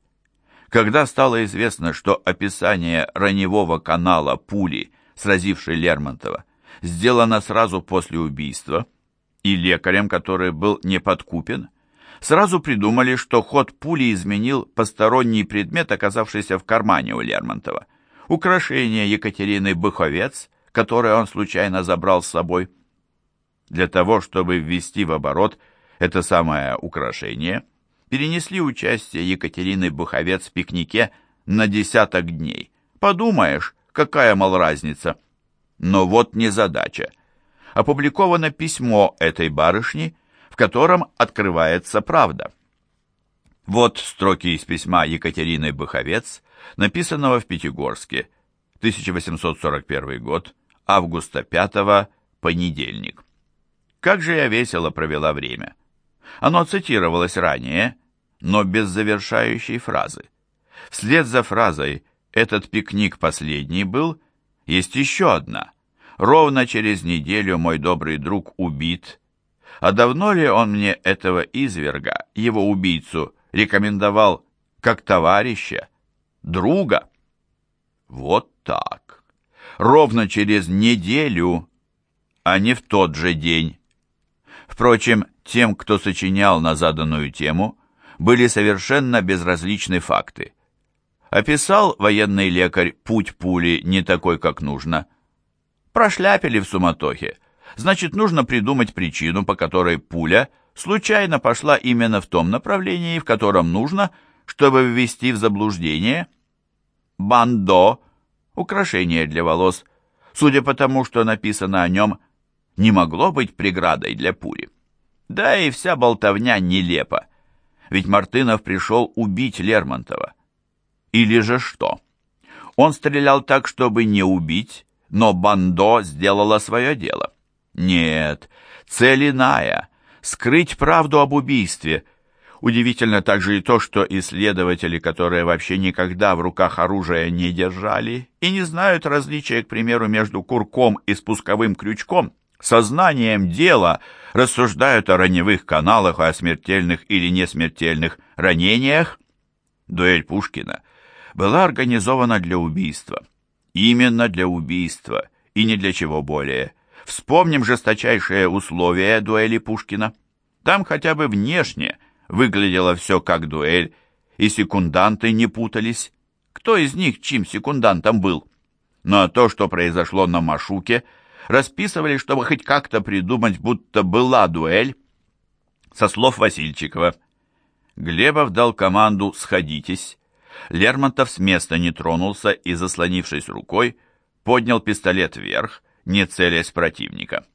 S1: когда стало известно, что описание раневого канала пули, сразившей Лермонтова, сделано сразу после убийства, и лекарем, который был не подкупен, сразу придумали, что ход пули изменил посторонний предмет, оказавшийся в кармане у Лермонтова. Украшение Екатерины Быховец, которое он случайно забрал с собой. Для того, чтобы ввести в оборот это самое украшение, перенесли участие Екатерины Быховец в пикнике на десяток дней. Подумаешь, какая, мол, разница. Но вот не задача. Опубликовано письмо этой барышни, котором открывается правда. Вот строки из письма Екатерины Быховец, написанного в Пятигорске, 1841 год, августа 5 понедельник. Как же я весело провела время. Оно цитировалось ранее, но без завершающей фразы. Вслед за фразой «этот пикник последний был» есть еще одна. Ровно через неделю мой добрый друг убит, а давно ли он мне этого изверга, его убийцу, рекомендовал как товарища, друга? Вот так. Ровно через неделю, а не в тот же день. Впрочем, тем, кто сочинял на заданную тему, были совершенно безразличны факты. Описал военный лекарь путь пули не такой, как нужно. Прошляпили в суматохе значит нужно придумать причину, по которой пуля случайно пошла именно в том направлении, в котором нужно, чтобы ввести в заблуждение. Бандо — украшение для волос, судя по тому, что написано о нем, не могло быть преградой для пули. Да и вся болтовня нелепа, ведь Мартынов пришел убить Лермонтова. Или же что? Он стрелял так, чтобы не убить, но Бандо сделала свое дело. Нет, цель иная — скрыть правду об убийстве. Удивительно также и то, что исследователи, которые вообще никогда в руках оружия не держали и не знают различия, к примеру, между курком и спусковым крючком, сознанием дела рассуждают о раневых каналах, о смертельных или несмертельных ранениях. Дуэль Пушкина была организована для убийства. Именно для убийства и не для чего более – Вспомним жесточайшие условия дуэли Пушкина. Там хотя бы внешне выглядело все как дуэль, и секунданты не путались. Кто из них чьим секундантом был? Но то, что произошло на Машуке, расписывали, чтобы хоть как-то придумать, будто была дуэль. Со слов Васильчикова. Глебов дал команду «сходитесь». Лермонтов с места не тронулся и, заслонившись рукой, поднял пистолет вверх, не целясь противника.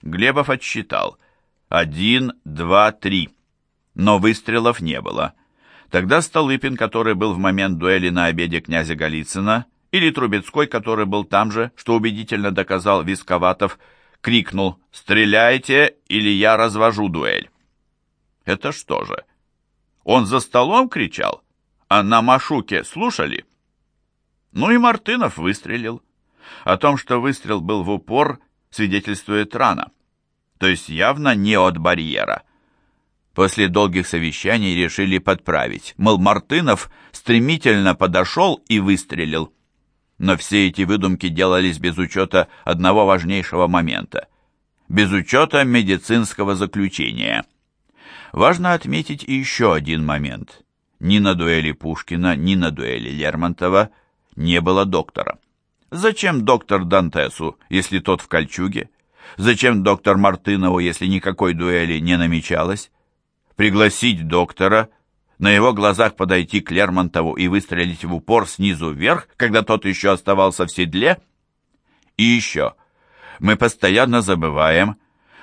S1: Глебов отсчитал. Один, два, три. Но выстрелов не было. Тогда Столыпин, который был в момент дуэли на обеде князя Голицына, или Трубецкой, который был там же, что убедительно доказал Висковатов, крикнул «Стреляйте, или я развожу дуэль!» Это что же? Он за столом кричал, а на Машуке слушали? Ну и Мартынов выстрелил. О том, что выстрел был в упор, свидетельствует рана. То есть явно не от барьера. После долгих совещаний решили подправить. Мол, Мартынов стремительно подошел и выстрелил. Но все эти выдумки делались без учета одного важнейшего момента. Без учета медицинского заключения. Важно отметить еще один момент. Ни на дуэли Пушкина, ни на дуэли Лермонтова не было доктора. Зачем доктор Дантесу, если тот в кольчуге? Зачем доктор Мартынову, если никакой дуэли не намечалось? Пригласить доктора – на его глазах подойти к Лермонтову и выстрелить в упор снизу вверх, когда тот еще оставался в седле? И еще, мы постоянно забываем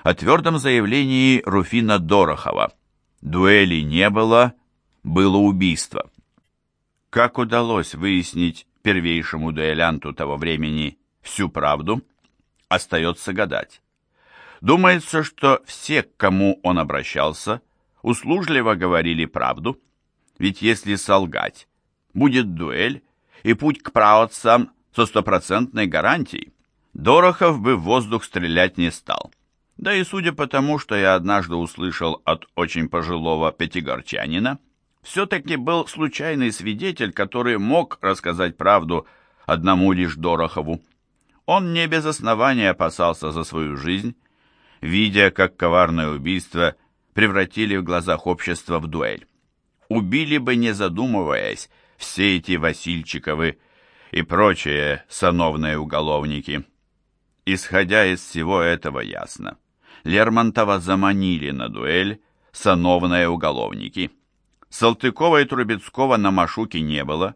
S1: о твердом заявлении Руфина Дорохова. Дуэли не было, было убийство. Как удалось выяснить первейшему дуэлянту того времени всю правду, остается гадать. Думается, что все, к кому он обращался – услужливо говорили правду, ведь если солгать, будет дуэль и путь к праотцам со стопроцентной гарантией. Дорохов бы в воздух стрелять не стал. Да и судя по тому, что я однажды услышал от очень пожилого пятигорчанина, все-таки был случайный свидетель, который мог рассказать правду одному лишь Дорохову. Он не без основания опасался за свою жизнь, видя, как коварное убийство превратили в глазах общества в дуэль. Убили бы, не задумываясь, все эти Васильчиковы и прочие сановные уголовники. Исходя из всего этого ясно. Лермонтова заманили на дуэль сановные уголовники. Салтыкова и Трубецкого на Машуке не было.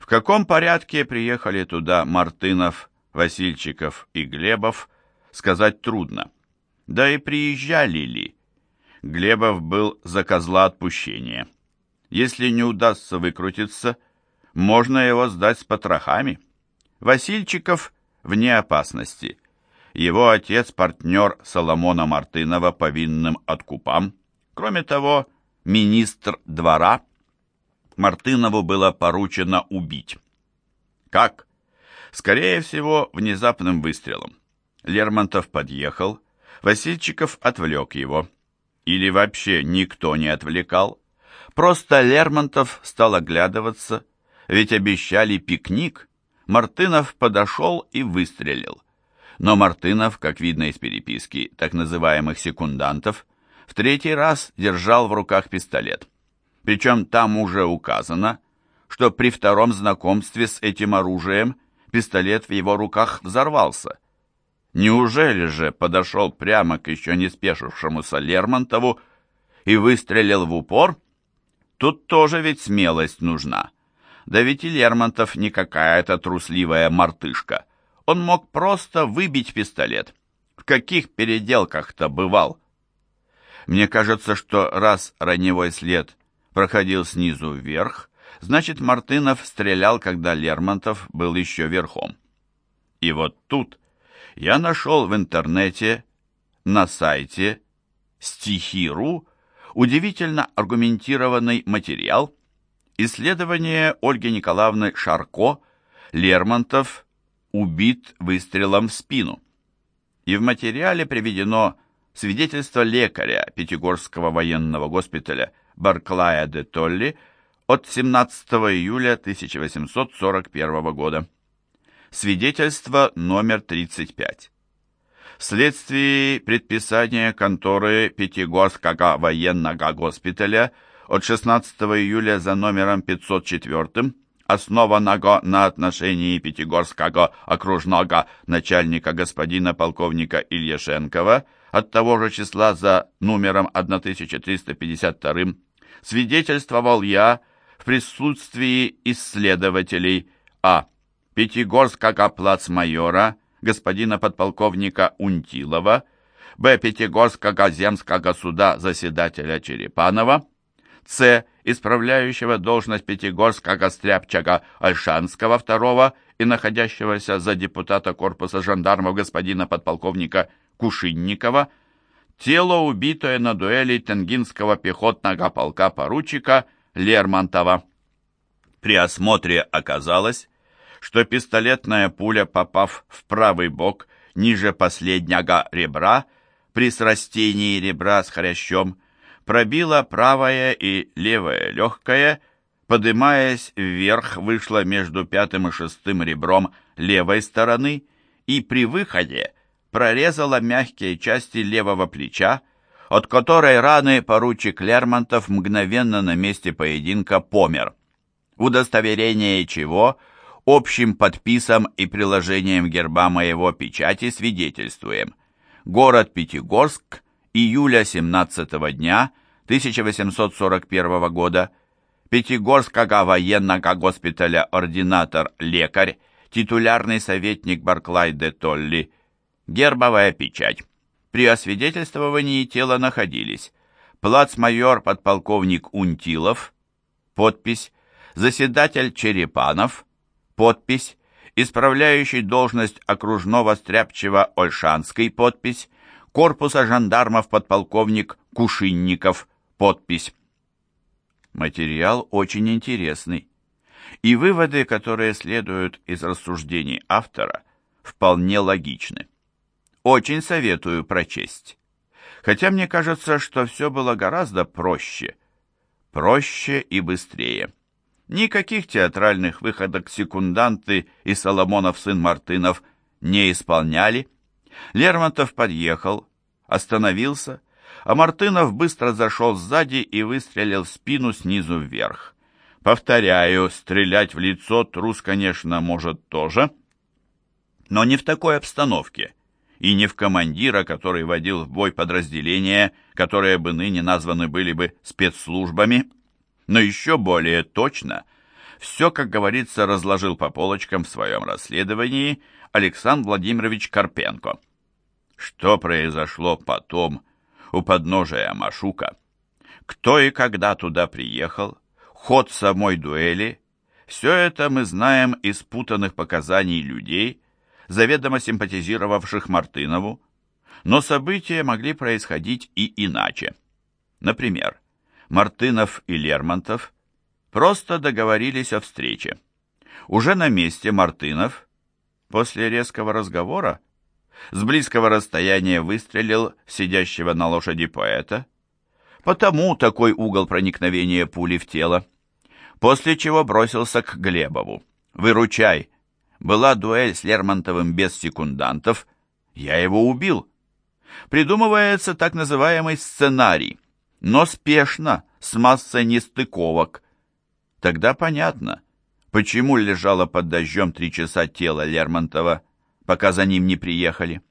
S1: В каком порядке приехали туда Мартынов, Васильчиков и Глебов, сказать трудно. Да и приезжали ли, Глебов был за козла отпущения. Если не удастся выкрутиться, можно его сдать с потрохами. Васильчиков вне опасности. Его отец – партнер Соломона Мартынова по винным откупам. Кроме того, министр двора. Мартынову было поручено убить. Как? Скорее всего, внезапным выстрелом. Лермонтов подъехал, Васильчиков отвлек его или вообще никто не отвлекал. Просто Лермонтов стал оглядываться, ведь обещали пикник. Мартынов подошел и выстрелил. Но Мартынов, как видно из переписки так называемых секундантов, в третий раз держал в руках пистолет. Причем там уже указано, что при втором знакомстве с этим оружием пистолет в его руках взорвался – Неужели же подошел прямо к еще не спешившемуся Лермонтову и выстрелил в упор? Тут тоже ведь смелость нужна. Да ведь и Лермонтов не какая-то трусливая мартышка. Он мог просто выбить пистолет. В каких переделках-то бывал? Мне кажется, что раз раневой след проходил снизу вверх, значит, Мартынов стрелял, когда Лермонтов был еще верхом. И вот тут я нашел в интернете на сайте стихи.ру удивительно аргументированный материал исследование Ольги Николаевны Шарко Лермонтов убит выстрелом в спину. И в материале приведено свидетельство лекаря Пятигорского военного госпиталя Барклая де Толли от 17 июля 1841 года. Свидетельство номер 35. Вследствие предписания конторы Пятигорского военного госпиталя от 16 июля за номером 504, основанного на отношении Пятигорского окружного начальника господина полковника Ильяшенкова от того же числа за номером 1352, свидетельствовал я в присутствии исследователей А. Пятигорского плацмайора, господина подполковника Унтилова, Б. Пятигорского земского суда заседателя Черепанова, С. Исправляющего должность Пятигорского стряпчага Альшанского II и находящегося за депутата корпуса жандармов господина подполковника Кушинникова, тело, убитое на дуэли Тенгинского пехотного полка поручика Лермонтова. При осмотре оказалось, что пистолетная пуля, попав в правый бок ниже последнего ребра, при срастении ребра с хрящом, пробила правое и левое легкое, подымаясь вверх, вышла между пятым и шестым ребром левой стороны и при выходе прорезала мягкие части левого плеча, от которой раны поручик Лермонтов мгновенно на месте поединка помер. Удостоверение чего общим подписом и приложением герба моего печати свидетельствуем. Город Пятигорск, июля 17 дня 1841 года, Пятигорского военного госпиталя ординатор-лекарь, титулярный советник Барклай де Толли, гербовая печать. При освидетельствовании тела находились плацмайор подполковник Унтилов, подпись, заседатель Черепанов, подпись, исправляющий должность окружного стряпчего Ольшанской, подпись, корпуса жандармов подполковник Кушинников, подпись. Материал очень интересный, и выводы, которые следуют из рассуждений автора, вполне логичны. Очень советую прочесть. Хотя мне кажется, что все было гораздо проще. Проще и быстрее. Никаких театральных выходок секунданты и Соломонов сын Мартынов не исполняли. Лермонтов подъехал, остановился, а Мартынов быстро зашел сзади и выстрелил в спину снизу вверх. Повторяю, стрелять в лицо трус, конечно, может тоже, но не в такой обстановке и не в командира, который водил в бой подразделения, которые бы ныне названы были бы спецслужбами, но еще более точно все, как говорится, разложил по полочкам в своем расследовании Александр Владимирович Карпенко. Что произошло потом у подножия Машука? Кто и когда туда приехал? Ход самой дуэли? Все это мы знаем из путанных показаний людей, заведомо симпатизировавших Мартынову, но события могли происходить и иначе. Например, Мартынов и Лермонтов просто договорились о встрече. Уже на месте Мартынов, после резкого разговора, с близкого расстояния выстрелил сидящего на лошади поэта, потому такой угол проникновения пули в тело, после чего бросился к Глебову. «Выручай! Была дуэль с Лермонтовым без секундантов. Я его убил. Придумывается так называемый сценарий, но спешно, с массой нестыковок. Тогда понятно, почему лежало под дождем три часа тело Лермонтова, пока за ним не приехали.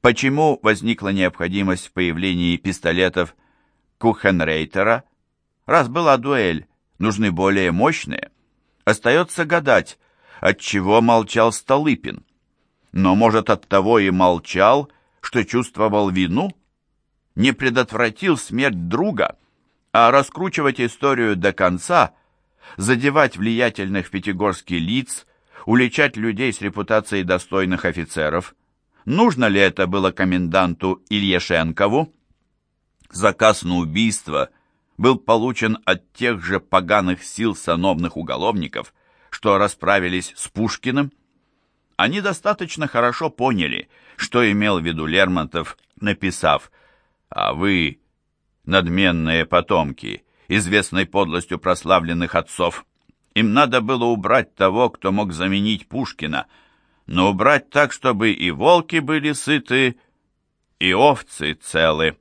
S1: Почему возникла необходимость в появлении пистолетов Кухенрейтера? Раз была дуэль, нужны более мощные. Остается гадать, отчего молчал Столыпин. Но, может, от того и молчал, что чувствовал вину? Не предотвратил смерть друга, а раскручивать историю до конца, задевать влиятельных в Пятигорске лиц, уличать людей с репутацией достойных офицеров. Нужно ли это было коменданту Ильяшенкову? Заказ на убийство был получен от тех же поганых сил сановных уголовников, что расправились с Пушкиным, они достаточно хорошо поняли, что имел в виду Лермонтов, написав «А вы, надменные потомки, известной подлостью прославленных отцов, им надо было убрать того, кто мог заменить Пушкина, но убрать так, чтобы и волки были сыты, и овцы целы».